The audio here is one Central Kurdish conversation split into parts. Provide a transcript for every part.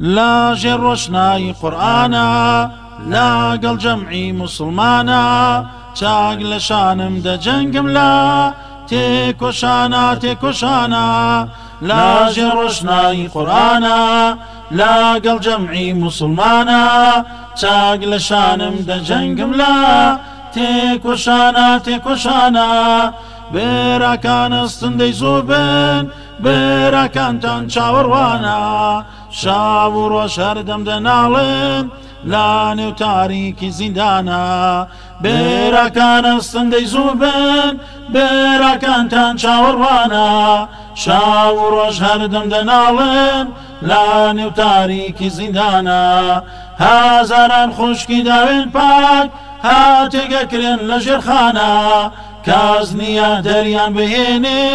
لا ژێ ڕۆشنایی قورآانە لاگەڵ جەمعی مسلمانە چاک لە شانم دەجەنگم لا تێکۆشانە تێکۆشانە لا ژێ ڕۆشنایی قورآانە لاگەڵ جەمعی مسلمانە چاک لە شانم دەجەنگم لا تێکۆشانە تێکۆشانە بێراکانە سندەی زۆ بن بێراکانتان چاوەڕوانە. شاو و ڕۆژ هەردەم دەناڵێن لا نێو تاریکی زیندانە بێراکانە سندەی زوو بن بێراکانتان چاوەڕوانە شاو و ڕۆژ هەردەم دەناڵێن لا نێو تاریکی زیندانە هازاران خوشکی داوێن پاک هاتێگەکرێن لە ژێرخانە کاز نییە دەریان بهێنێ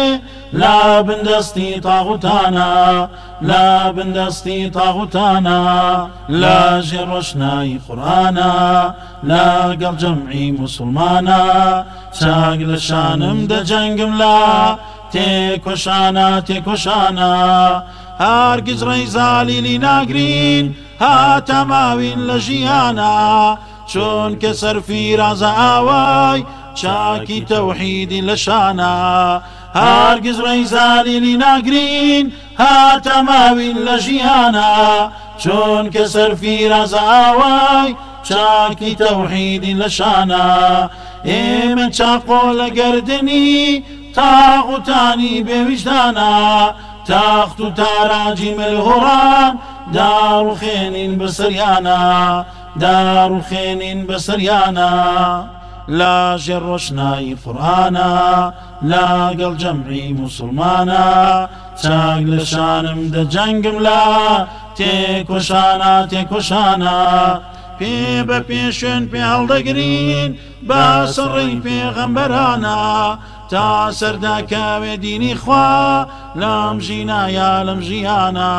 لا بندستي طاغوتانا لا بندستي طاغوتانا لا جر قرآنا لا قل جمعي مسلمانا ساق لشانم امدا جنقم لا تيكوشانا تێکۆشانە هار ڕێی زالیلی ناگرین ها تماوين لجيانا شون كسر في رازا آواي شاكي توحيدي لشانا هەرگیز ڕێی زانینی ناگرین هاتە ماوین لە ژیانە چونکە سەرفی ڕزاوای چاکی تەوحیدی لە شانە ئێمە چاقۆ لە گردردنی تاغوتانی بێویژدانە تاخت و تاراجی ملهۆڕان داڕخێنین بەسەریانە داڕخێنین بەسەریانە لا ژێ ڕۆشنایی قورآانە لاگەڵ جەمری مسلمانە چاک لە شانم دە جەنگم لا تێکۆشانە تێکۆشانە پێ بە پێشێن پێ هەڵدەگرین بە سڕی پێغەمبەرانە تا سەرداکەوێ دینی خوا لەم ژینایە لەم ژیانە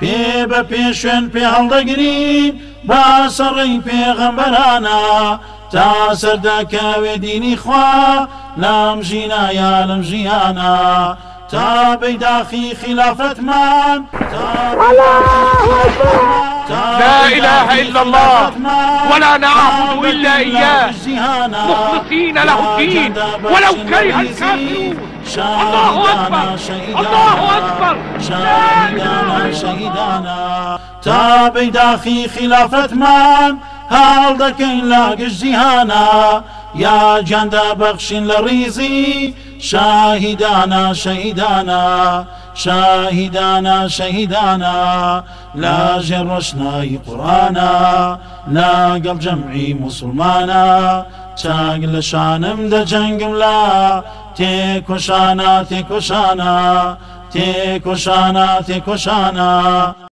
پێ بە پێشێن پێ هەڵدەگرین با سەڕی پێغەمبەرانە تا سەرداکەوێ دینی خوا لام یا لام جیانا تا من تا لا إله إلا الله ولا نعبد إلا إياه مخلصين له الدين ولو كره الكافرون الله أكبر الله أكبر شهيدنا شهيدنا تا بيداخي خلافة من هەڵ دەکەین لاگەشتیهانە یا جاندا بەخشین لە ڕیزی شاهیدانە شەیدانە شاهیدانە شەیدانە لا ژێ ڕۆشنایی قڕانە لاگەڵ جەمعی مسلمانە چاگ لە شانم دەجەنگم لا تێکۆشانە تێکۆشانە تێکۆشانە تێکۆشانە